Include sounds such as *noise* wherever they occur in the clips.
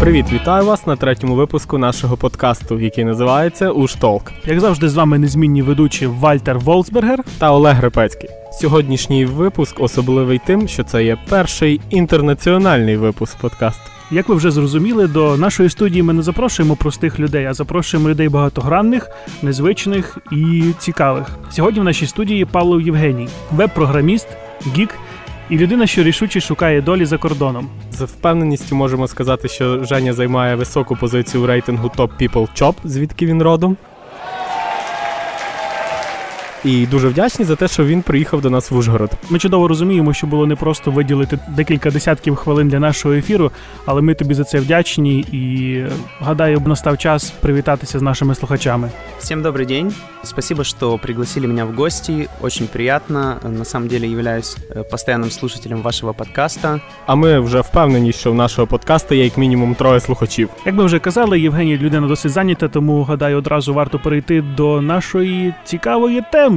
Привіт, вітаю вас на третьому випуску нашого подкасту, який називається Уштолк. Як завжди, з вами незмінні ведучі Вальтер Волцбергер та Олег Грипецький. Сьогоднішній випуск особливий тим, що це є перший інтернаціональний випуск подкасту. Як ви вже зрозуміли, до нашої студії ми не запрошуємо простих людей, а запрошуємо людей багатогранних, незвичних і цікавих. Сьогодні в нашій студії Павло Євгеній, веб-програміст, гік і людина, що рішуче шукає долі за кордоном. З впевненістю можемо сказати, що Женя займає високу позицію в рейтингу Top People Chop, звідки він родом І дуже вдячні за те, що він приїхав до нас в Ужгород. Ми чудово розуміємо, що було не просто виділити декілька десятків хвилин для нашого ефіру, але ми тобі за це вдячні і гадаю, настав час привітатися з нашими слухачами. Всем добрый день. Спасибо, что пригласили меня в гости. Очень приятно. На самом деле являюсь э, постоянным слушателем вашего подкаста. А ми вже впевнені, що в нашого подкасту є як мінімум троє слухачів. Як ми вже казали, Євгеній людина досить зайнята, тому гадаю, одразу варто перейти до нашої цікавої теми.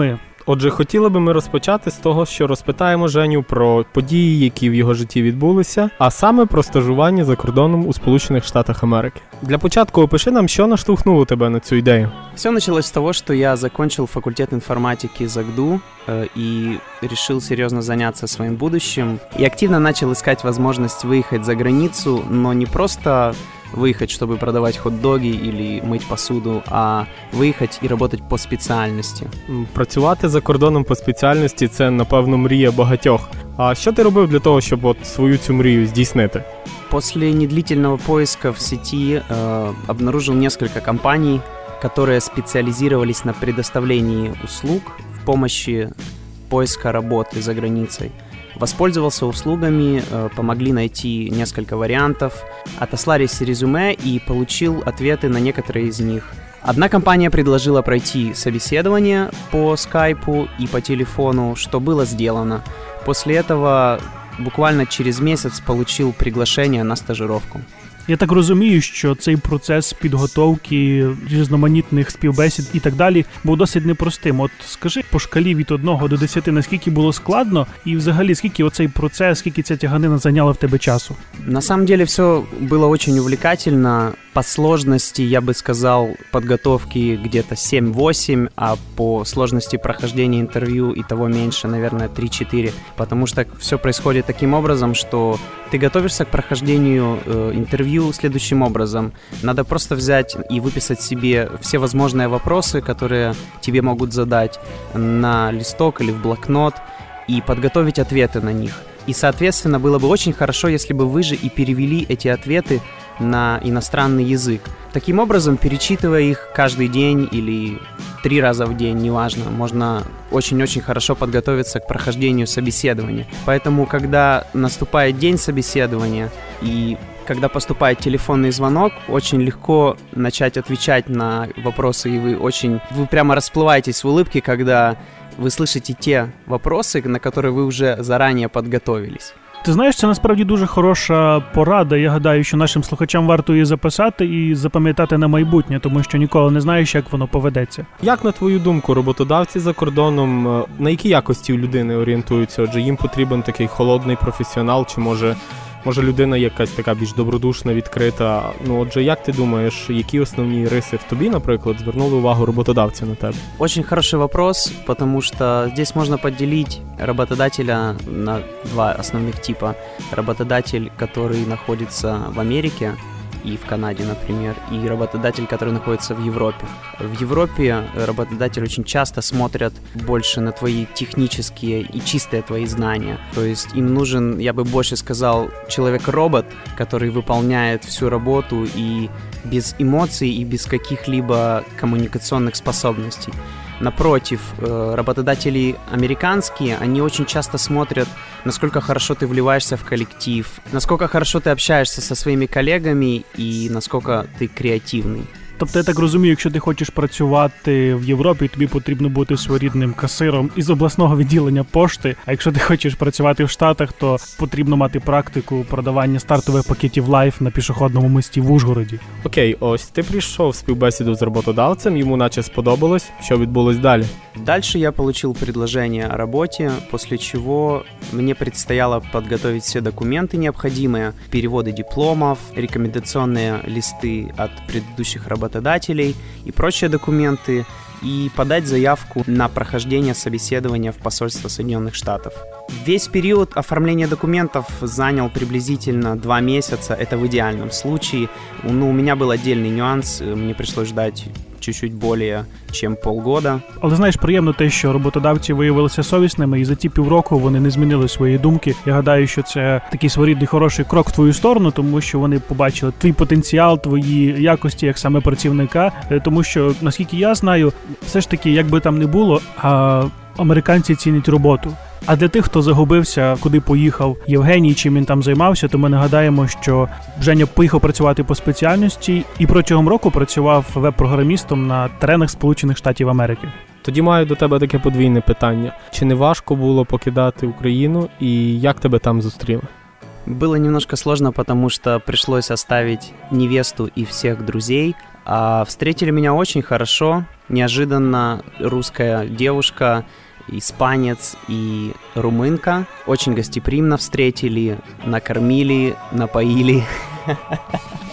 Отже, хотіли би ми розпочати з того, що розпитаємо Женю про події, які в його житті відбулися, а саме про стажування за кордоном у Сполучених Штатах Америки. Для початку опиши нам, що наштовхнуло тебе на цю ідею. Все началось с того, что я закончил факультет информатики ЗАГДУ э, и решил серьезно заняться будущим. И активно начал искать возможность выехать за границу, но не просто выехать, чтобы продавать хот-доги или мыть посуду, а выехать и работать по спеціальності. Працювати за кордоном по спеціальності це, напевно, мрія багатьох. А що ти робив для того, щоб от свою цю мрію здійснити? После недлительного поиска в сети э, обнаружил несколько компаний, которые специализировались на предоставлении услуг в помощи поиска работы за границей. Воспользовался услугами, э, помогли найти несколько вариантов, отослались резюме и получил ответы на некоторые из них. Одна компания предложила пройти собеседование по скайпу и по телефону, что было сделано. После этого буквально через месяц получил приглашение на стажировку. Я так розумію, що цей процес підготовки різноманітних співбесід і так далі був досить непростим. От скажи по шкалі від 1 до 10, наскільки було складно, і взагалі скільки оцей процес, скільки ця тяганина зайняла в тебе часу? На самом деле все было очень увлекательно. По сложности, я бы сказал, подготовки где-то 7-8, а по сложности прохождения интервью и того меньше, наверное, 3-4. Потому что все происходит таким образом, что ты готовишься к прохождению э, интервью следующим образом. Надо просто взять и выписать себе все возможные вопросы, которые тебе могут задать на листок или в блокнот, и подготовить ответы на них. И, соответственно, было бы очень хорошо, если бы вы же и перевели эти ответы на иностранный язык. Таким образом, перечитывая их каждый день или три раза в день, неважно, можно очень-очень хорошо подготовиться к прохождению собеседования. Поэтому, когда наступает день собеседования и когда поступает телефонный звонок, очень легко начать отвечать на вопросы, и вы очень, вы прямо расплываетесь в улыбке, когда вы слышите те вопросы, на которые вы уже заранее подготовились. Ти знаєш, це насправді дуже хороша порада. Я гадаю, що нашим слухачам варто її записати і запам'ятати на майбутнє, тому що ніколи не знаєш, як воно поведеться. Як на твою думку, роботодавці за кордоном е, на які якості у людини орієнтуються? Отже, їм потрібен такий холодний професіонал, чи може Може, людина якась така більш добродушна, відкрита. Ну, отже, як ти думаєш, які основні риси в тобі, наприклад, звернули увагу роботодавця на тебе? Очень хороший вопрос, потому что здесь можно поделить работодателя на два основных типа. Работодатель, который находится в Америке, и в Канаде, например, и работодатель, который находится в Европе. В Европе работодатель очень часто смотрят больше на твои технические и чистые твои знания. То есть им нужен, я бы больше сказал, человек-робот, который выполняет всю работу и без эмоций и без каких-либо коммуникационных способностей. Напротив, э, работодатели американские, они очень часто смотрят, насколько хорошо ты вливаешься в коллектив, насколько хорошо ты общаешься со своими коллегами и насколько ты креативный. Тобто, я так розумію, якщо ти хочеш працювати в Європі, тобі потрібно бути своєрідним касиром із обласного відділення пошти. А якщо ти хочеш працювати в Штатах, то потрібно мати практику продавання стартових пакетів лайф на пішохідному мості в Ужгороді. Окей, ось ти прийшов в співбесіду з роботодавцем, йому наче сподобалось, що відбулось далі. Дальше я получил предложение о работе, после чего мне предстояло подготовить все документы необходимые, переводы дипломов, рекомендационные листы от предыдущих Работодателей и прочие документы, и подать заявку на прохождение собеседования в посольство Соединенных Штатов. Весь период оформления документов занял приблизительно два месяца, это в идеальном случае. Ну, у меня был отдельный нюанс, мне пришлось ждать чуть-чуть более чем полгода. Але знаєш, приємно те, що роботодавці виявилися совісними, і за ті півроку вони не змінили свої думки. Я гадаю, що це такий своєрідний хороший крок в твою сторону, тому що вони побачили твій потенціал, твої якості як саме працівника. Е, Тому що наскільки я знаю, все ж таки, як би там не було, а американці цінять роботу. А для тих, хто загубився, куди поїхав Євгеній, чим він там займався, то ми нагадаємо, що Женя поїхав працювати по спеціальності і протягом року працював веб-програмістом на теренах Сполучених Штатів Америки. Тоді маю до тебе таке подвійне питання: чи не важко було покидати Україну, і як тебе там зустріли? Было немножко сложно, потому что пришлось оставить невесту и всех друзей. А встретили меня очень хорошо. Неожиданно русская девушка, испанец и румынка очень гостеприимно встретили, накормили, напоили. *laughs*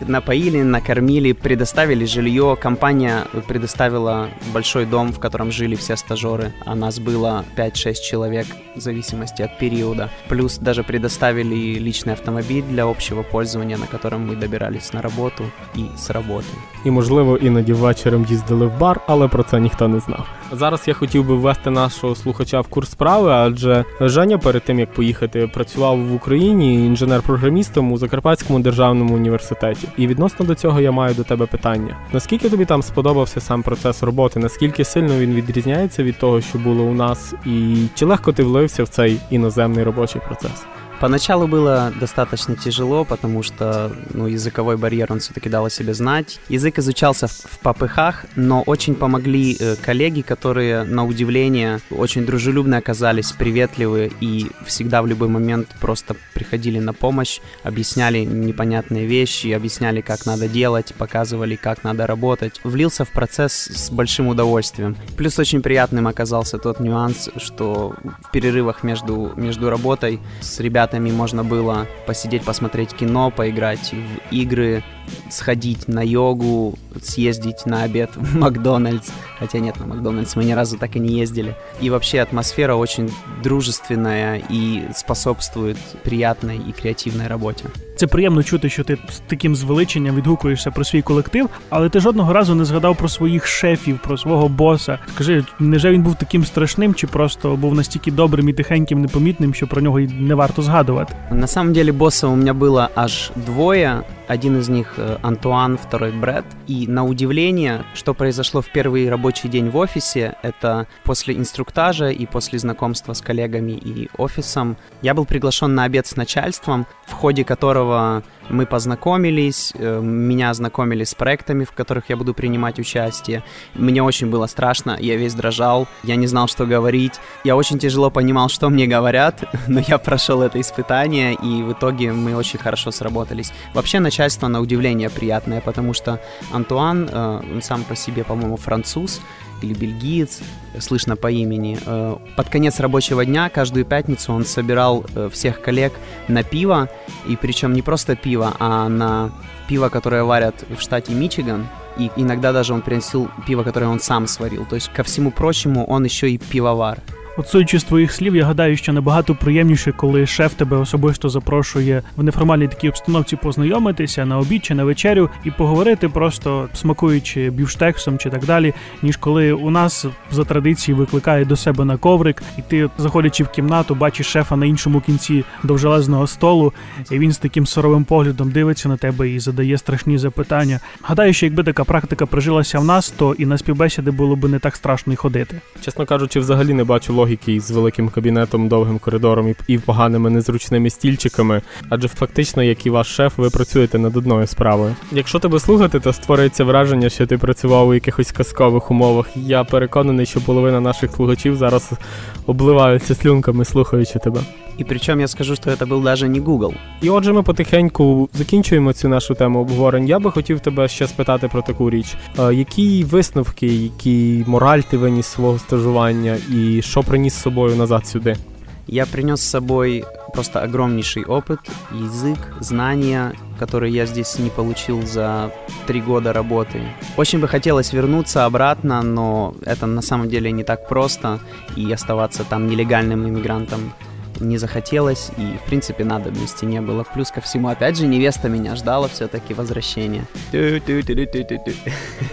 Напоили, накормили, предоставили жилье. Компания предоставила большой дом, в котором жили все стажеры. А нас было 5-6 человек в зависимости от периода. Плюс даже предоставили личный автомобиль для общего пользования, на котором мы добирались на работу и с работы. І, можливо, іноді вечором їздили в бар, але про це ніхто не знав. Зараз я хотів би ввести нашого слухача в курс справи, адже Женя перед тим як поїхати працював в Україні інженер-програмістом у Закарпатському державному університеті. І відносно до цього я маю до тебе питання: наскільки тобі там сподобався сам процес роботи? Наскільки сильно він відрізняється від того, що було у нас, і чи легко ти влився в цей іноземний робочий процес? Поначалу было достаточно тяжело, потому что ну, языковой барьер он все-таки дал о себе знать. Язык изучался в, в попыхах, но очень помогли э, коллеги, которые, на удивление, очень дружелюбно оказались, приветливы и всегда в любой момент просто приходили на помощь, объясняли непонятные вещи, объясняли, как надо делать, показывали, как надо работать. Влился в процесс с большим удовольствием. Плюс очень приятным оказался тот нюанс, что в перерывах между, между работой с ребятами можно было посидеть, посмотреть кино, поиграть в игры, сходить на йогу, съездить на обед в *laughs* Макдональдс. Хотя нет, на Макдональдс мы ни разу так и не ездили. И вообще атмосфера очень дружественная и способствует приятной и креативной работе. Це приємно чути, що ти з таким звеличенням відгукуєшся про свій колектив, але ти жодного разу не згадав про своїх шефів, про свого боса. Скажи, невже він був таким страшним, чи просто був настільки добрим і тихеньким, непомітним, що про нього й не варто згадувати? На самом деле босса у меня было аж двое. Один из них э, Антуан, второй Брэд. И на удивление, что произошло в первый рабочий день в офисе, это после инструктажа и после знакомства с коллегами и офисом, я был приглашен на обед с начальством, в ходе которого мы познакомились, э, меня ознакомили с проектами, в которых я буду принимать участие. Мне очень было страшно, я весь дрожал, я не знал, что говорить. Я очень тяжело понимал, что мне говорят, *laughs* но я прошел это испытание, и в итоге мы очень хорошо сработались. Вообще начальство, на удивление, приятное, потому что Антуан, э, он сам по себе, по-моему, француз, или бельгиец, слышно по имени. Э, Под конец рабочего дня, каждую пятницу он собирал э, всех коллег на пиво, и причем не просто пиво, а на пиво, которое варят в штате Мичиган, и иногда даже он приносил пиво, которое он сам сварил. То есть, ко всему прочему, он еще и пивовар. От судячи з твоїх слів, я гадаю, що набагато приємніше, коли шеф тебе особисто запрошує в неформальній такій обстановці познайомитися на обід чи на вечерю і поговорити, просто смакуючи бівштексом чи так далі, ніж коли у нас за традицією викликає до себе на коврик, і ти, заходячи в кімнату, бачиш шефа на іншому кінці довжелезного столу, і він з таким соровим поглядом дивиться на тебе і задає страшні запитання. Гадаю, що якби така практика прижилася в нас, то і на співбесіди було б не так страшно й ходити. Чесно кажучи, взагалі не бачу логіки з великим кабінетом, довгим коридором і, поганими незручними стільчиками. Адже фактично, як і ваш шеф, ви працюєте над одною справою. Якщо тебе слухати, то створюється враження, що ти працював у якихось казкових умовах. Я переконаний, що половина наших слухачів зараз обливаються слюнками, слухаючи тебе. И причем я скажу, что это был даже не Google. І отже, ми потихеньку закінчуємо цю нашу тему обговорень. Я би хотів тебе ще спитати про таку річ. Е, які висновки, які мораль ти виніс свого стажування, і що приніс з собою назад сюди? Я принес с собой просто огромнейший опыт, язык, знания, которые я здесь не получил за три года работы. Очень бы хотелось вернуться обратно, но это на самом деле не так просто, и оставаться там нелегальным иммигрантом не захотелось, и, в принципе, надобности не было. Плюс ко всему, опять же, невеста меня ждала все-таки возвращения.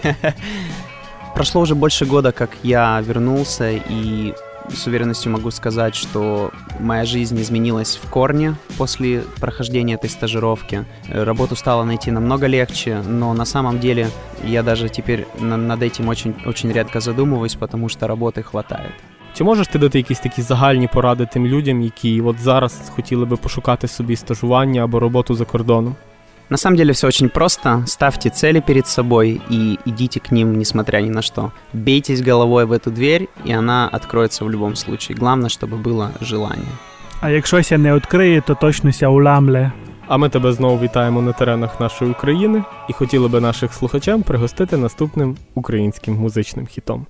*laughs* Прошло уже больше года, как я вернулся, и с уверенностью могу сказать, что моя жизнь изменилась в корне после прохождения этой стажировки. Работу стало найти намного легче, но на самом деле я даже теперь над этим очень, очень редко задумываюсь, потому что работы хватает. Чи можеш ти дати якісь такі загальні поради тим людям, які от зараз хотіли би пошукати собі стажування або роботу за кордоном? На самом деле все очень просто. Ставьте цели перед собой и идите к ним, несмотря ни на что. Бейтесь головой в эту дверь, и она откроется в любом случае. Главное, чтобы было желание. А якщо ся не відкриє, то точно ся уламле. А ми тебе знову вітаємо на теренах нашої України і хотіли би наших слухачам пригостити наступним українським музичним хітом.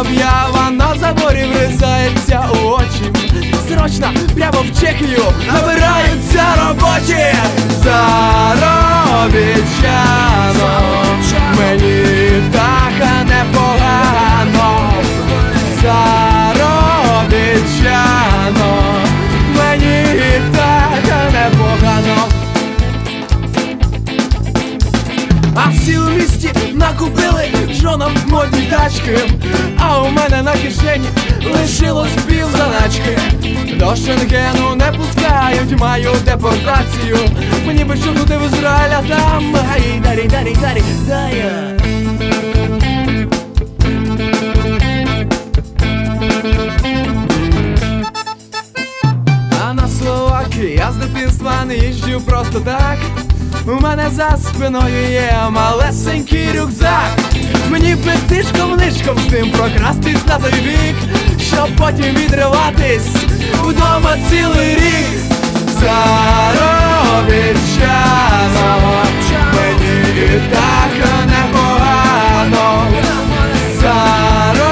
Об'ява на заборі врізається у очі. Срочно, прямо в Чехію набираються робочі заробітчано. Жонам модні тачки, а у мене на кишені лишилось пів заначки. До Шенгену не пускають, маю депортацію. Мені би чухнути в Ізраїль, а там гай, дарі, дарі, дарі, дає. А на Словаки я з дитинства не їжджу просто так. У мене за спиною є малесенький рюкзак. Мені би тишком нишком з ним прокрастись на той бік, щоб потім відриватись вдома цілий рік. Заробітчано, мені і так непогано. Заробітчано,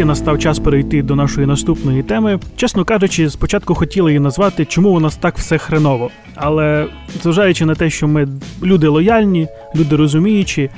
ось настав час перейти до нашої наступної теми. Чесно кажучи, спочатку хотіли її назвати, чому у нас так все хреново. Але зважаючи на те, що ми люди лояльні, люди розуміючі,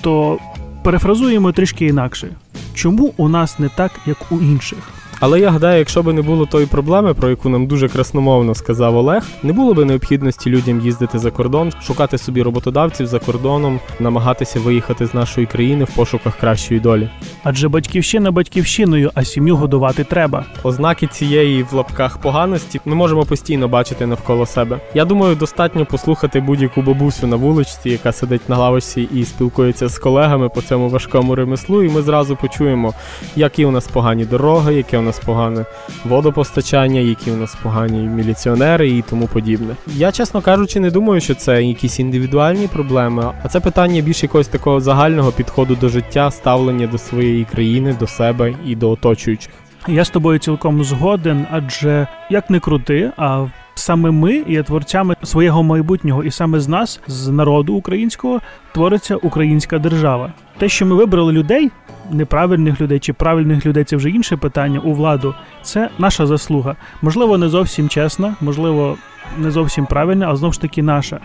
то перефразуємо трішки інакше. Чому у нас не так, як у інших? Але я гадаю, якщо б не було тої проблеми, про яку нам дуже красномовно сказав Олег, не було б необхідності людям їздити за кордон, шукати собі роботодавців за кордоном, намагатися виїхати з нашої країни в пошуках кращої долі. Адже батьківщина батьківщиною, а сім'ю годувати треба. Ознаки цієї в лапках поганості ми можемо постійно бачити навколо себе. Я думаю, достатньо послухати будь-яку бабусю на вуличці, яка сидить на лавочці і спілкується з колегами по цьому важкому ремеслу, і ми зразу почуємо, які у нас погані дороги, яке у нас погане водопостачання, які у нас погані міліціонери і тому подібне. Я, чесно кажучи, не думаю, що це якісь індивідуальні проблеми, а це питання більш якогось такого загального підходу до життя, ставлення до своєї країни, до себе і до оточуючих. Я з тобою цілком згоден, адже як не крути, а саме ми є творцями свого майбутнього, і саме з нас, з народу українського, твориться українська держава. Те, що ми вибрали людей, неправильних людей чи правильних людей, це вже інше питання у владу. Це наша заслуга. Можливо, не зовсім чесна, можливо, не зовсім правильна, а знову ж таки наша.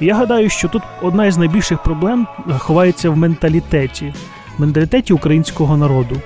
Я гадаю, що тут одна із найбільших проблем ховається в менталітеті, в менталітеті українського народу.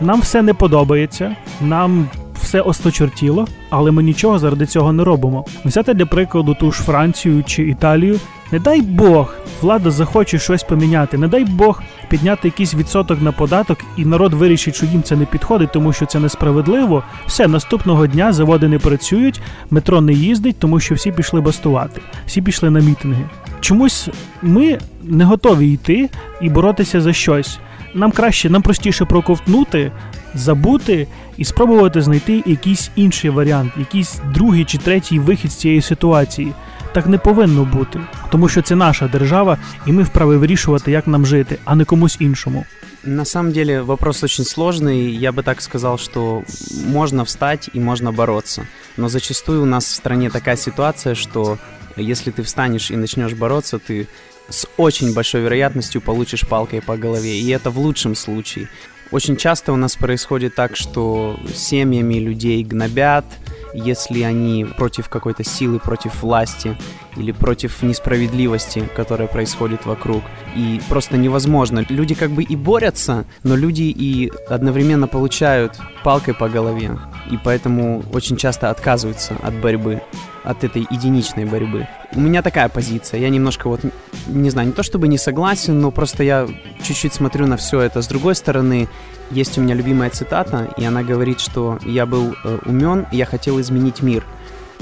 Нам все не подобається, нам все осточертіло, але ми нічого заради цього не робимо. Взяти для прикладу ту ж Францію чи Італію. Не дай Бог, влада захоче щось поміняти. Не дай Бог підняти якийсь відсоток на податок, і народ вирішить, що їм це не підходить, тому що це несправедливо. Все наступного дня заводи не працюють, метро не їздить, тому що всі пішли бастувати, всі пішли на мітинги. Чомусь ми не готові йти і боротися за щось. Нам краще, нам простіше проковтнути, забути і спробувати знайти якийсь інший варіант, якийсь другий чи третій вихід з цієї ситуації. Так не повинно бути, тому що це наша держава, і ми вправі вирішувати, як нам жити, а не комусь іншому. На самом деле вопрос очень сложный. Я бы так сказал, что можно встать и можно бороться. Но зачастую у нас в стране такая ситуация, что если ты встанешь и начнешь бороться, ты с очень большой вероятностью получишь палкой по голове. И это в лучшем случае. Очень часто у нас происходит так, что семьями людей гнобят, если они против какой-то силы, против власти или против несправедливости, которая происходит вокруг. И просто невозможно. Люди как бы и борются, но люди и одновременно получают палкой по голове. И поэтому очень часто отказываются от борьбы, от этой единичной борьбы. У меня такая позиция. Я немножко вот, не знаю, не то чтобы не согласен, но просто я чуть-чуть смотрю на все это с другой стороны. Есть у меня любимая цитата, и она говорит, что я был э, умен, я хотел изменить мир.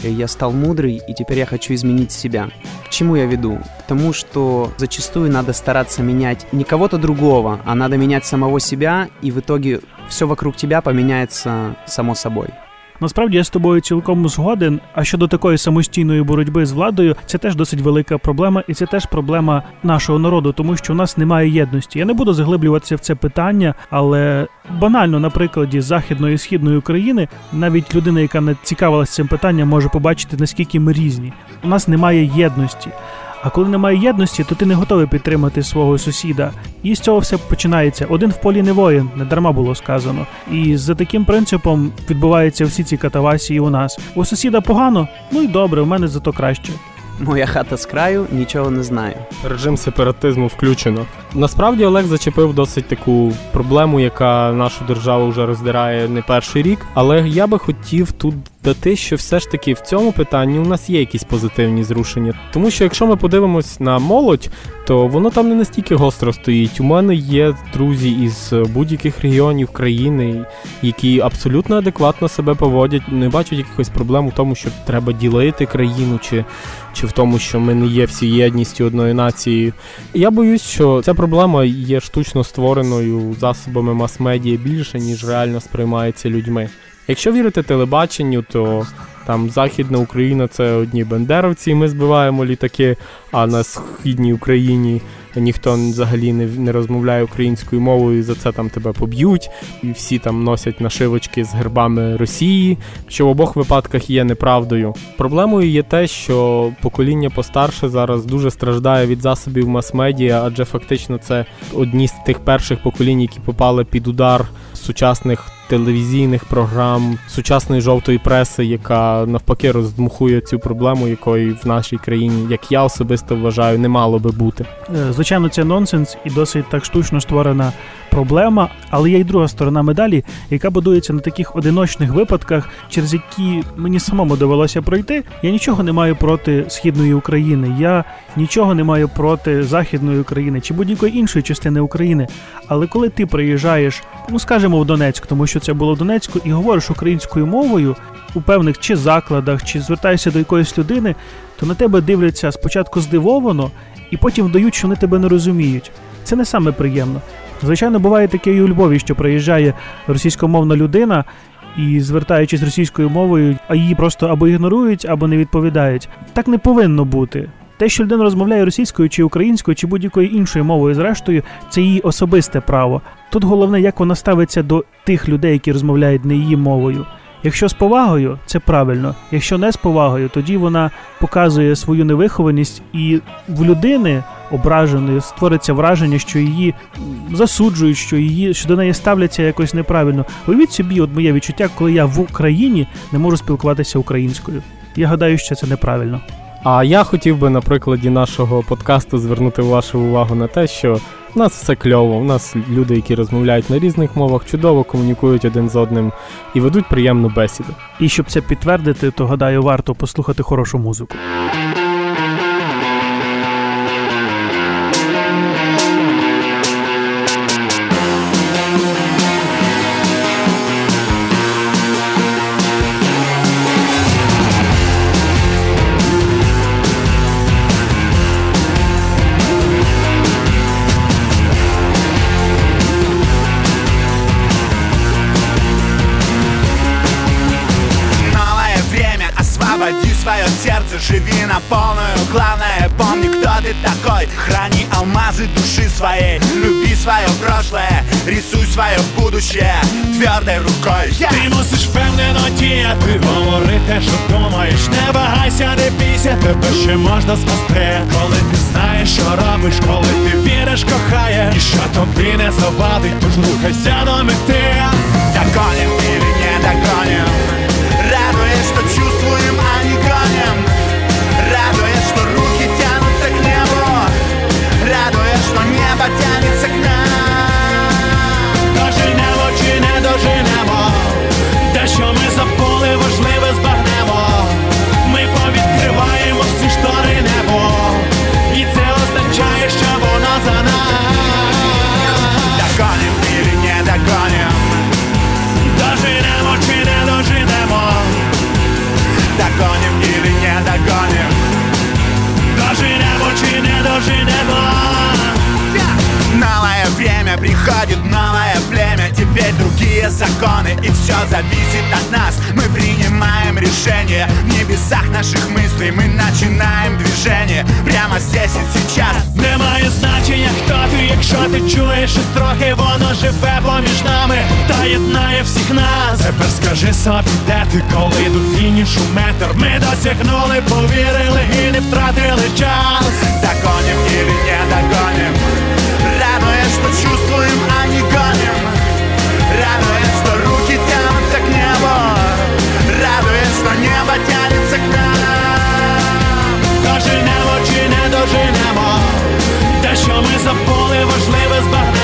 Э, Я стал мудрый, и теперь я хочу изменить себя. К чему я веду? К тому, что зачастую надо стараться менять не кого-то другого, а надо менять самого себя, и в итоге все вокруг тебя поменяется само собой. Насправді я з тобою цілком згоден. А щодо такої самостійної боротьби з владою, це теж досить велика проблема, і це теж проблема нашого народу, тому що у нас немає єдності. Я не буду заглиблюватися в це питання, але банально на прикладі західної і східної України навіть людина, яка не цікавилася цим питанням, може побачити наскільки ми різні. У нас немає єдності. А коли немає єдності, то ти не готовий підтримати свого сусіда. І з цього все починається. Один в полі не воїн, не дарма було сказано. І за таким принципом відбуваються всі ці катавасії у нас. У сусіда погано, ну і добре, у мене зато краще. Моя хата з краю, нічого не знаю. Режим сепаратизму включено. Насправді Олег зачепив досить таку проблему, яка нашу державу вже роздирає не перший рік. Але я би хотів тут дати, що все ж таки в цьому питанні у нас є якісь позитивні зрушення. Тому що якщо ми подивимось на молодь, то воно там не настільки гостро стоїть. У мене є друзі із будь-яких регіонів країни, які абсолютно адекватно себе поводять, не бачать якихось проблем у тому, що треба ділити країну, чи, чи в тому, що ми не є всі єдністю одної нації. Я боюсь, що ця проблема є штучно створеною засобами мас-медіа більше, ніж реально сприймається людьми. Якщо вірити телебаченню, то там Західна Україна це одні бандеровці, і ми збиваємо літаки, а на східній Україні ніхто взагалі не, не розмовляє українською мовою, і за це там тебе поб'ють. І всі там носять нашивочки з гербами Росії, що в обох випадках є неправдою. Проблемою є те, що покоління постарше зараз дуже страждає від засобів мас-медіа, адже фактично це одні з тих перших поколінь, які попали під удар сучасних телевізійних програм, сучасної жовтої преси, яка навпаки роздмухує цю проблему, якої в нашій країні, як я особисто вважаю, не мало би бути. Е, звичайно, це нонсенс і досить так штучно створена проблема, але є й друга сторона медалі, яка будується на таких одиночних випадках, через які мені самому довелося пройти. Я нічого не маю проти східної України. Я нічого не маю проти західної України чи будь-якої іншої частини України. Але коли ти приїжджаєш, ну скажімо, в Донецьк, тому що це було в Донецьку, і говориш українською мовою у певних чи закладах, чи звертаєшся до якоїсь людини, то на тебе дивляться спочатку здивовано, і потім вдають, що вони тебе не розуміють. Це не саме приємно. Звичайно, буває таке і у Львові, що приїжджає російськомовна людина. І звертаючись російською мовою, а її просто або ігнорують, або не відповідають. Так не повинно бути. Те, що людина розмовляє російською чи українською, чи будь-якою іншою мовою, зрештою, це її особисте право. Тут головне, як вона ставиться до тих людей, які розмовляють не її мовою. Якщо з повагою, це правильно. Якщо не з повагою, тоді вона показує свою невихованість, і в людини ображеної створиться враження, що її засуджують, що її що до неї ставляться якось неправильно. Уявіть собі, от моє відчуття, коли я в Україні не можу спілкуватися українською. Я гадаю, що це неправильно. А я хотів би на прикладі нашого подкасту звернути вашу увагу на те, що у нас все кльово. У нас люди, які розмовляють на різних мовах, чудово комунікують один з одним і ведуть приємну бесіду. І щоб це підтвердити, то гадаю, варто послухати хорошу музику. Живи на полную Главное, помни, кто ты такой. Храни алмазы души своей Люби свое прошлое, рисуй свое будущее Твердой рукой. Yeah. Ти мусиш впевнено діяти Говорити, що думаєш. Не вагайся, не бійся, тебе ще можна спасти. Коли ти знаєш, що робиш, коли ти віриш, кохає І що тобі не завадить, тож рухайся до мети. Догоним или не догоним Радует, что чувствуем, тянется к нам. Доженемо чи не доженемо Дещо ми забули, важливе збагнемо. Ми повідкриваємо всі штори небо. І це означає, що воно за нас. Догоним или не догоним Доженемо чи не доженемо Догоним или не догоним Доженемо чи не доженемо Новое время приходит, новое племя Теперь другие законы и все зависит от нас Мы принимаем решение в небесах наших мыслей Мы начинаем движение прямо здесь и сейчас Немає значення, хто ти, якщо ти чуєш щось трохи, воно живе поміж нами та єднає всіх нас. Тепер скажи собі, де ти, коли до фінішу метр Ми досягнули, повірили і не втратили час. Догоним или не догоним Доженемо чи не доженемо. Те, що ми забули, важливе збагнемо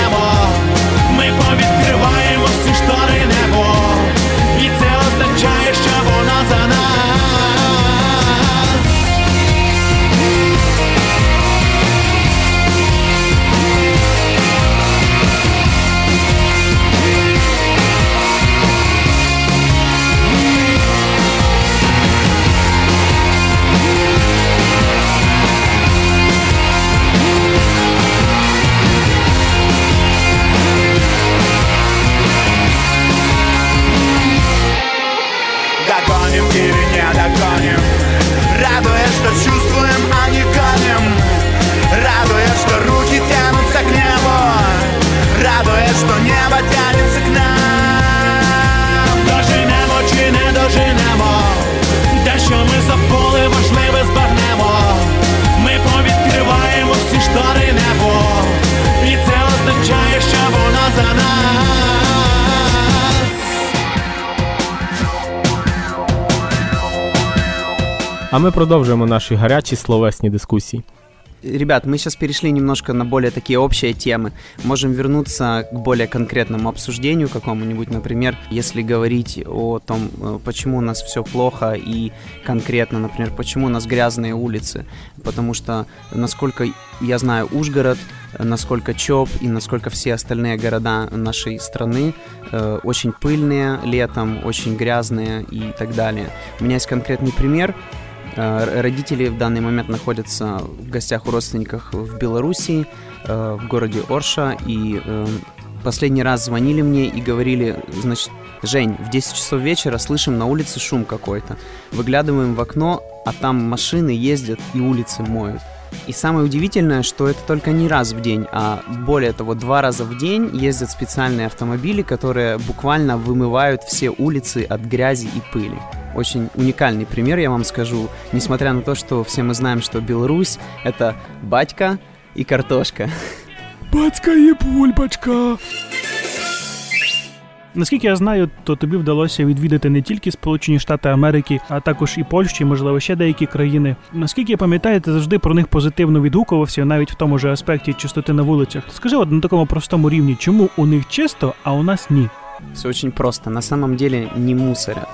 А ми продовжуємо наші гарячі словесні дискусії. Ребят, мы сейчас перешли немножко на более такие общие темы. Можем вернуться к более конкретному обсуждению какому-нибудь, например, если говорить о том, э, почему у нас все плохо и конкретно, например, почему у нас грязные улицы. Потому что, насколько я знаю, Ужгород, насколько ЧОП и насколько все остальные города нашей страны э, очень пыльные летом, очень грязные и так далее. У меня есть конкретный пример. Э, Родители в данный момент находятся в гостях у родственников в Белоруссии, э, в городе Орша, и э, последний раз звонили мне и говорили, значит, Жень, в 10 часов вечера слышим на улице шум какой-то. Выглядываем в окно, а там машины ездят и улицы моют. И самое удивительное, что это только не раз в день, а более того, два раза в день ездят специальные автомобили, которые буквально вымывают все улицы от грязи и пыли. Очень уникальный пример, я вам скажу, несмотря на то, что все мы знаем, что Беларусь — это батька и картошка. Батька є бульбачка. Наскільки я знаю, то тобі вдалося відвідати не тільки Сполучені Штати Америки, а також і Польщу, і, можливо, ще деякі країни. Наскільки я пам'ятаю, ти завжди про них позитивно відгукувався, навіть в тому ж аспекті чистоти на вулицях. Скажи от на такому простому рівні, чому у них чисто, а у нас ні? Все очень просто. На самом деле не мусорят.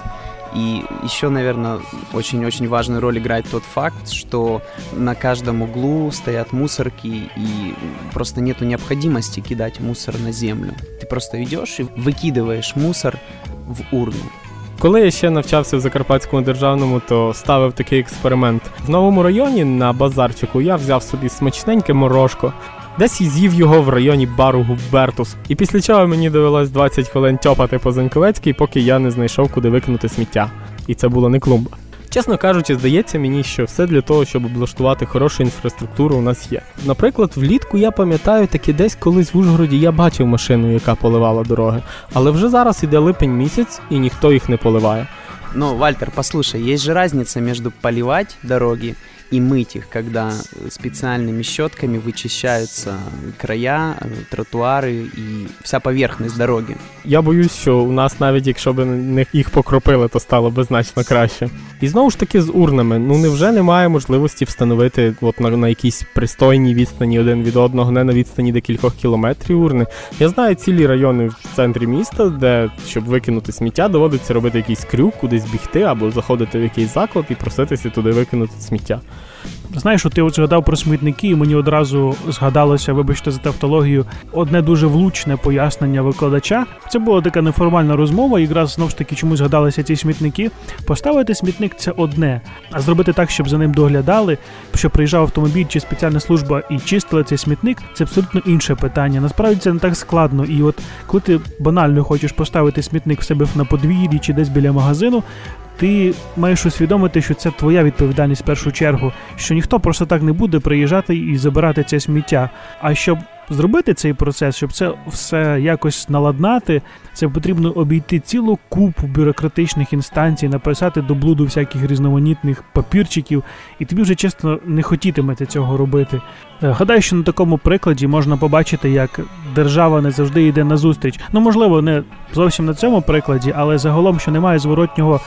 И еще, наверное, очень-очень важную роль играет тот факт, что на каждом углу стоят мусорки, и просто нету необходимости кидать мусор на землю. Ты просто идешь и выкидываешь мусор в урну. Коли я ще навчався в Закарпатському державному, то ставив такий експеримент. В новому районі на базарчику я взяв собі смачненьке морошко. Десь і з'їв його в районі бару Губертус. І після чого мені довелось 20 хвилин тьопати по Заньковецькій, поки я не знайшов, куди викинути сміття. І це була не клумба. Чесно кажучи, здається мені, що все для того, щоб облаштувати хорошу інфраструктуру, у нас є. Наприклад, влітку я пам'ятаю, таки десь колись в Ужгороді я бачив машину, яка поливала дороги. Але вже зараз іде липень місяць і ніхто їх не поливає. Но, Вальтер, послушай, есть же разница между поливать дороги и мыть их, когда э, специальными щетками вычищаются края, э, тротуары и вся поверхность дороги. Я боюсь, що у нас навіть якщо б не їх покропили, то стало би значно краще. І знову ж таки з урнами. Ну невже немає можливості встановити от на, на якійсь пристойній відстані один від одного, не на відстані декількох кілометрів урни. Я знаю цілі райони в центрі міста, де щоб викинути сміття, доводиться робити якийсь крюк, кудись бігти або заходити в якийсь заклад і проситися туди викинути сміття. Знаєш, ти от згадав про смітники, і мені одразу згадалося, вибачте за тавтологію, одне дуже влучне пояснення викладача. Це була така неформальна розмова, якраз знову ж таки чомусь згадалися ці смітники. Поставити смітник це одне, а зробити так, щоб за ним доглядали, щоб приїжджав автомобіль чи спеціальна служба і чистили цей смітник, це абсолютно інше питання. Насправді це не так складно. І от коли ти банально хочеш поставити смітник в себе на подвір'ї чи десь біля магазину, ти маєш усвідомити, що це твоя відповідальність в першу чергу, що ніхто просто так не буде приїжджати і забирати це сміття. А щоб зробити цей процес, щоб це все якось наладнати, це потрібно обійти цілу купу бюрократичних інстанцій, написати до блуду всяких різноманітних папірчиків, і тобі вже чесно не хотітиметься цього робити. Е, Гадаю, що на такому прикладі можна побачити, як держава не завжди йде на зустріч. Ну, можливо, не зовсім на цьому прикладі, але загалом, що немає зворотнього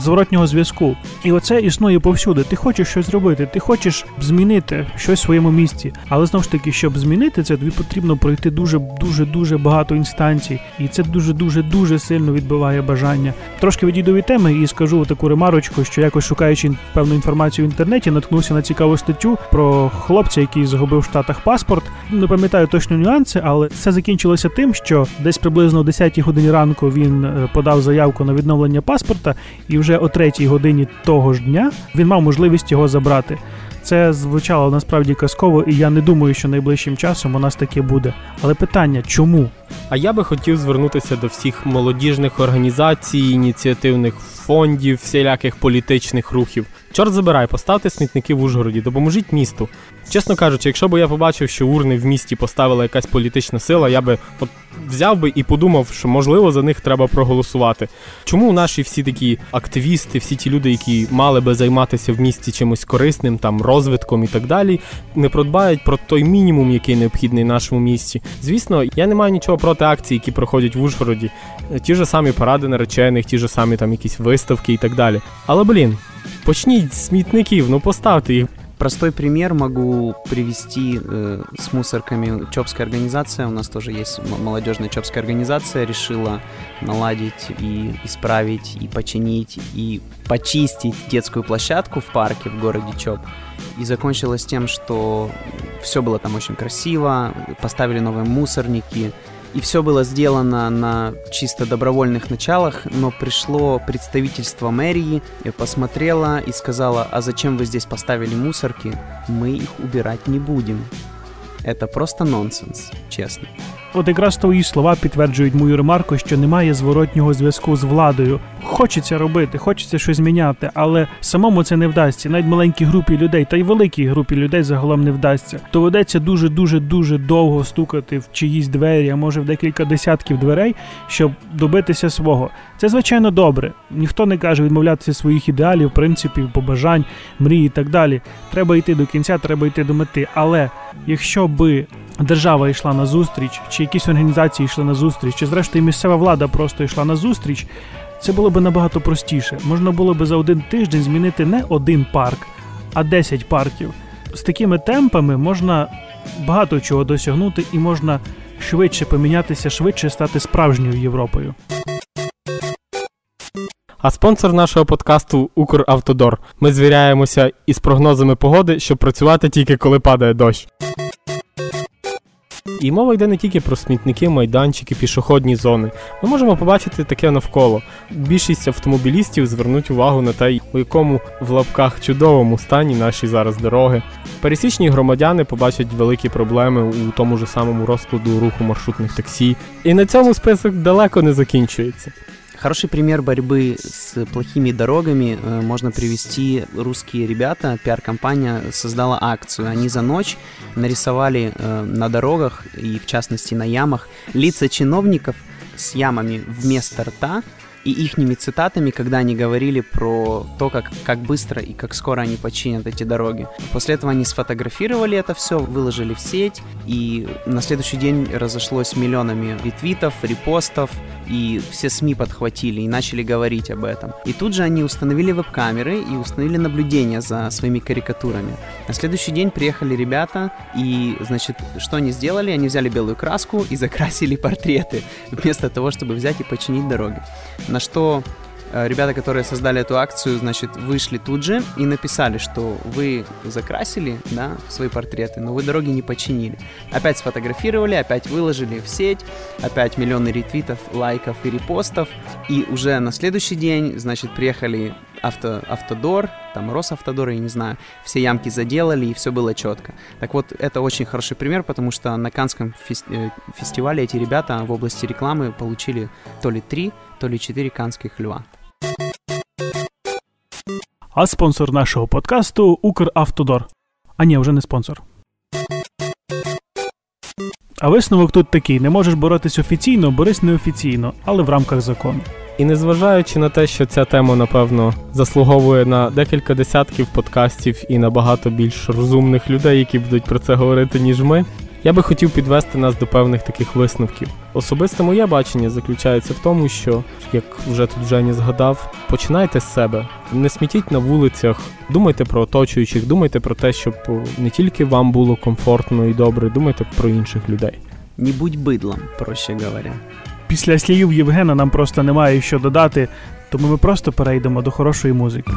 зворотнього зв'язку. І оце існує повсюди. Ти хочеш щось зробити, ти хочеш змінити щось в своєму місці. Але знову ж таки, щоб змінити це, тобі потрібно пройти дуже дуже дуже багато інстанцій, і це дуже дуже дуже сильно відбиває бажання. Трошки відійду від теми і скажу таку ремарочку, що якось шукаючи певну інформацію в інтернеті, наткнувся на цікаву статтю про хлопця, який загубив в Штатах паспорт. Не пам'ятаю точно нюанси, але все закінчилося тим, що десь приблизно о 10-й годині ранку він е, подав заявку на відновлення паспорта, і вже о 3-й годині того ж дня він мав можливість його забрати. Це звучало насправді казково, і я не думаю, що найближчим часом у нас таке буде. Але питання, чому? А я би хотів звернутися до всіх молодіжних організацій, ініціативних фондів, всіляких політичних рухів. Чорт забирай, поставте смітники в Ужгороді, допоможіть місту. Чесно кажучи, якщо б я побачив, що урни в місті поставила якась політична сила, я би от взяв би і подумав, що можливо за них треба проголосувати. Чому наші всі такі активісти, всі ті люди, які мали би займатися в місті чимось корисним, там розвитком і так далі, не продбають про той мінімум, який необхідний нашому місті? Звісно, я не маю нічого проти акцій, які проходять в Ужгороді, ті ж самі паради наречених, ті ж самі там якісь виставки і так далі. Але блін. Почніть з смітників, ну поставте їх. Простой пример могу привести э, с мусорками. Чопская организация, у нас тоже есть м- молодежная чопская организация, решила наладить и исправить, и починить, и почистить детскую площадку в парке в городе Чоп. И закончилось тем, что все было там очень красиво, поставили новые мусорники, и все было сделано на чисто добровольных началах, но пришло представительство мэрии, и посмотрело и сказала, а зачем вы здесь поставили мусорки? Мы их убирать не будем. Это просто нонсенс, честно. От якраз твої слова підтверджують мою ремарку, що немає зворотнього зв'язку з владою. Хочеться робити, хочеться щось зміняти, але самому це не вдасться. Навіть маленькій групі людей, та й великій групі людей загалом не вдасться. Доведеться дуже дуже дуже довго стукати в чиїсь двері, а може в декілька десятків дверей, щоб добитися свого. Це звичайно добре. Ніхто не каже відмовлятися своїх ідеалів, принципів, побажань, мрій і так далі. Треба йти до кінця, треба йти до мети. Але якщо би держава йшла на зустріч, чи якісь організації йшли на зустріч, чи зрештою місцева влада просто йшла на зустріч, це було б набагато простіше. Можна було б за один тиждень змінити не один парк, а 10 парків. З такими темпами можна багато чого досягнути і можна швидше помінятися, швидше стати справжньою Європою. А спонсор нашого подкасту Укравтодор. Ми звіряємося із прогнозами погоди, щоб працювати тільки коли падає дощ. І мова йде не тільки про смітники, майданчики, пішохідні зони. Ми можемо побачити таке навколо. Більшість автомобілістів звернуть увагу на те, у якому в лапках чудовому стані наші зараз дороги. Пересічні громадяни побачать великі проблеми у тому ж самому розкладу руху маршрутних таксі. І на цьому список далеко не закінчується. Хороший пример борьбы с плохими дорогами э, можно привести. Русские ребята, пиар-компания создала акцию. Они за ночь нарисовали э, на дорогах и, в частности, на ямах лица чиновников с ямами вместо рта и ихними цитатами, когда они говорили про то, как, как быстро и как скоро они починят эти дороги. После этого они сфотографировали это все, выложили в сеть, и на следующий день разошлось миллионами ретвитов, репостов, и все СМИ подхватили и начали говорить об этом. И тут же они установили веб-камеры и установили наблюдение за своими карикатурами. На следующий день приехали ребята, и, значит, что они сделали? Они взяли белую краску и закрасили портреты, *laughs* вместо того, чтобы взять и починить дороги. На что ребята, которые создали эту акцию, значит, вышли тут же и написали, что вы закрасили, да, свои портреты, но вы дороги не починили. Опять сфотографировали, опять выложили в сеть, опять миллионы ретвитов, лайков и репостов. И уже на следующий день, значит, приехали авто, Автодор, там Росавтодор, я не знаю, все ямки заделали, и все было четко. Так вот, это очень хороший пример, потому что на Канском э, фестивале эти ребята в области рекламы получили то ли три, то ли четыре канских льва. А спонсор нашого подкасту Укравтодор. А ні, вже не спонсор. А висновок тут такий: не можеш боротись офіційно, борись неофіційно, але в рамках закону. І незважаючи на те, що ця тема, напевно, заслуговує на декілька десятків подкастів і на багато більш розумних людей, які будуть про це говорити, ніж ми, я би хотів підвести нас до певних таких висновків. Особисте моє бачення заключається в тому, що, як вже тут Жені згадав, починайте з себе, не смітіть на вулицях, думайте про оточуючих, думайте про те, щоб не тільки вам було комфортно і добре, думайте про інших людей. Не будь быдлом, проще говоря. Після слів Євгена нам просто немає що додати, тому ми просто перейдемо до хорошої музики.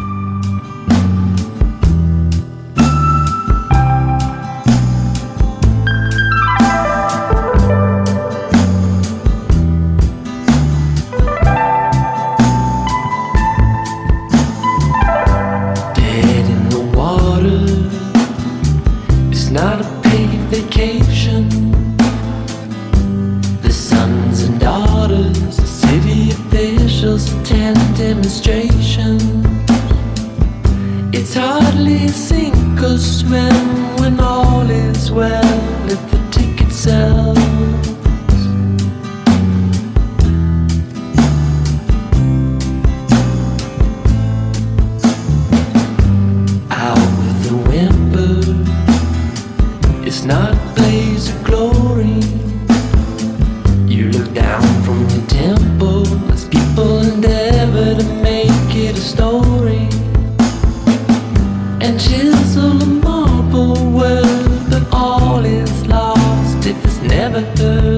It's not a blaze of glory. You look down from the temple as people endeavor to make it a story. and chisel a marble world, but all is lost if it's never heard.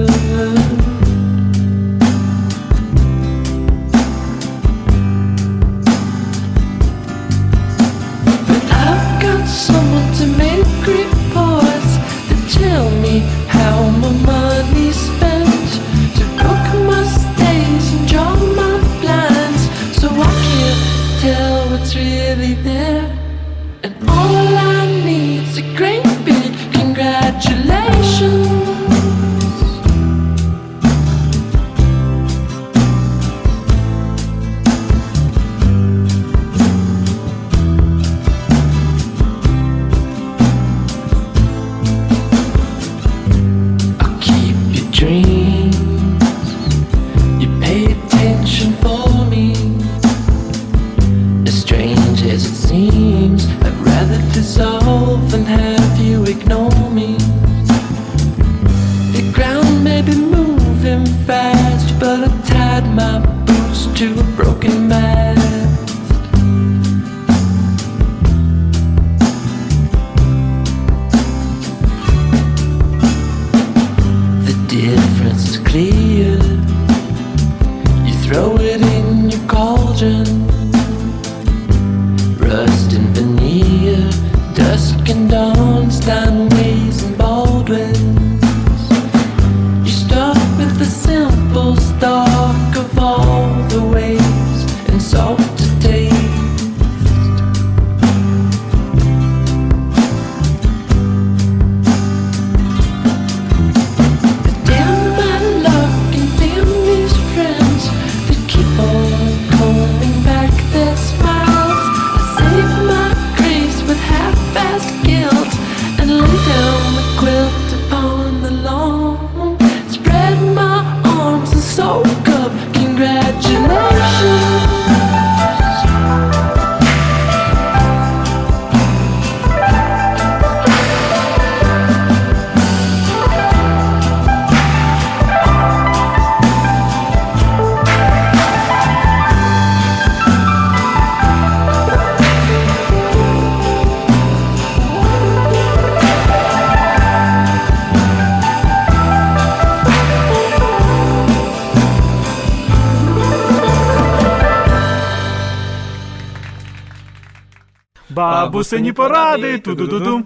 Бабусині поради. Ту-ду-ду-ду.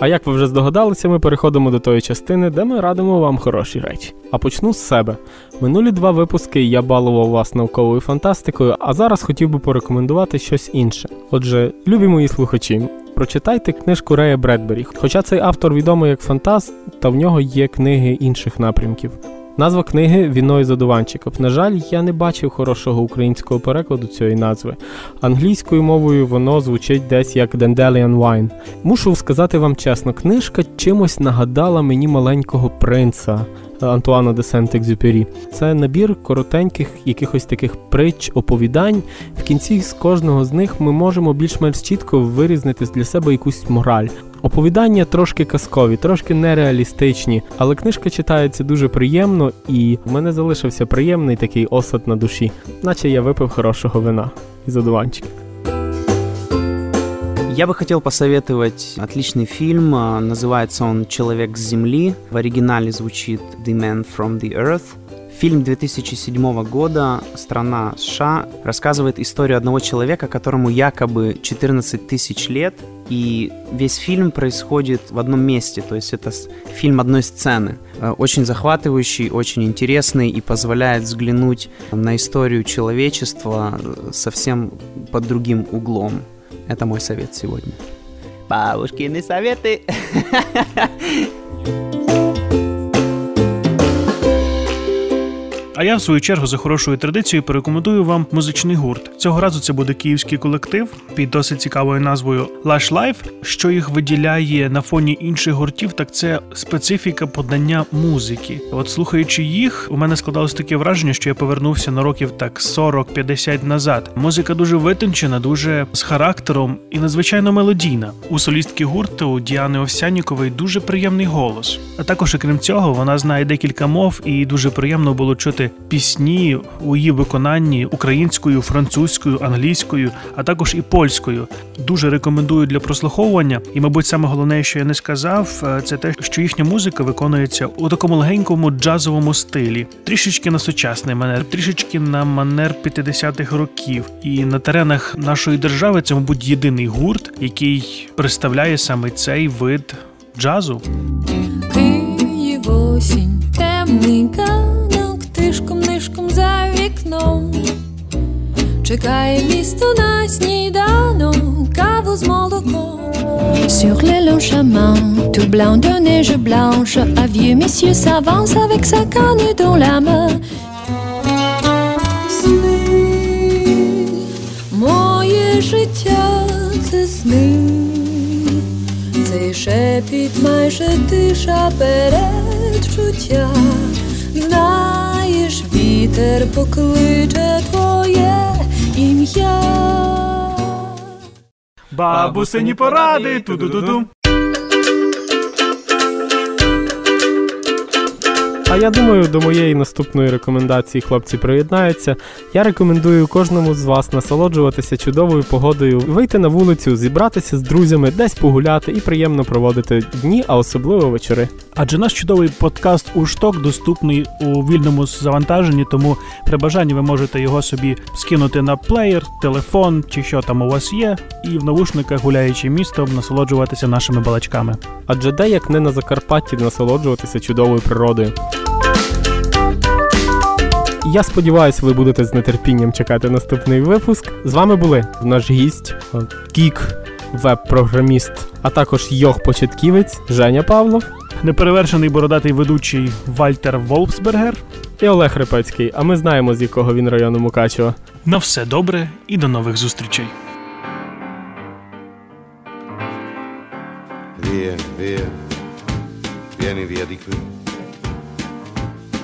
А як ви вже здогадалися, ми переходимо до тої частини, де ми радимо вам хороші речі. А почну з себе. Минулі два випуски я балував вас науковою фантастикою, а зараз хотів би порекомендувати щось інше. Отже, любі мої слухачі, прочитайте книжку Рея Бредбері. Хоча цей автор відомий як фантаст, та в нього є книги інших напрямків. Назва книги Вино из одуванчиков. На жаль, я не бачив хорошого українського перекладу цієї назви. Англійською мовою воно звучить десь як Dandelion Wine. Мушу сказати вам чесно, книжка чимось нагадала мені маленького принца Антуана де Сент-Екзюпері. Це набір коротеньких якихось таких притч, оповідань. В кінці з кожного з них ми можемо більш-менш чітко вирізнити для себе якусь мораль. Оповідання трошки казкові, трошки нереалістичні, але книжка читається дуже приємно, і в мене залишився приємний такий осад на душі, наче я випив хорошого вина із одуванчиків. Я бы хотел посоветовать отличный фильм. а, Называется он «Человек с Земли». В оригинале звучит «The Man from the Earth». Фильм 2007 года, страна США, рассказывает историю одного человека, которому якобы 14 тысяч лет, и весь фильм происходит в одном месте, то есть это фильм одной сцены. Э, Очень захватывающий, очень интересный и позволяет взглянуть на историю человечества э, совсем под другим углом. Это мой совет сегодня. Бабушкины советы. *laughs* А я, в свою чергу, за хорошою традицією порекомендую вам музичний гурт. Цього разу це буде київський колектив під досить цікавою назвою Lush Life. Що їх виділяє на фоні інших гуртів, так це специфіка подання музики. От слухаючи їх, у мене складалось таке враження, що я повернувся на років так 40-50 назад. Музика дуже витончена, дуже з характером і надзвичайно мелодійна. У солістки гурту Діани Овсянікової дуже приємний голос. А також, окрім цього, вона знає декілька мов, і дуже приємно було чути послухати пісні у її виконанні українською, французькою, англійською, а також і польською. Дуже рекомендую для прослуховування. І, мабуть, саме головне, що я не сказав, е, це те, що їхня музика виконується у такому легенькому джазовому стилі, трішечки на сучасний манер, трішечки на манер 50-х років. І на теренах нашої держави це, мабуть, єдиний гурт, який представляє саме цей вид джазу. Київ осінь, темний Чекає місто на сніданок, каву з молоком. Sur les longs chemins, tout blanc de neige blanche, un vieux monsieur s'avance avec sa canne dans la main. Сни, моє життя це сни, цей шепіт майже тиша передчуття. Знаєш, вітер покличе твоє ім'я. Бабусині поради. Ту-ду-ду-ду. А я думаю, до моєї наступної рекомендації хлопці приєднаються. Я рекомендую кожному з вас насолоджуватися чудовою погодою, вийти на вулицю, зібратися з друзями, десь погуляти і приємно проводити дні, а особливо вечори. Адже наш чудовий подкаст Ушток доступний у вільному завантаженні, тому при бажанні ви можете його собі скинути на плеєр, телефон чи що там у вас є, і в навушниках, гуляючи містом, насолоджуватися нашими балачками. Адже де як не на Закарпатті насолоджуватися чудовою природою. Я сподіваюся, ви будете з нетерпінням чекати наступний випуск. З вами були наш гість, е, гік, веб-програміст, а також йог початківець Женя Павлов Неперевершений бородатий ведучий Вальтер Волфсбергер. і Олег Рипецький. А ми знаємо, з якого він району Мукачева. На все добре і до нових зустрічей. Via, via, vieni via di qui.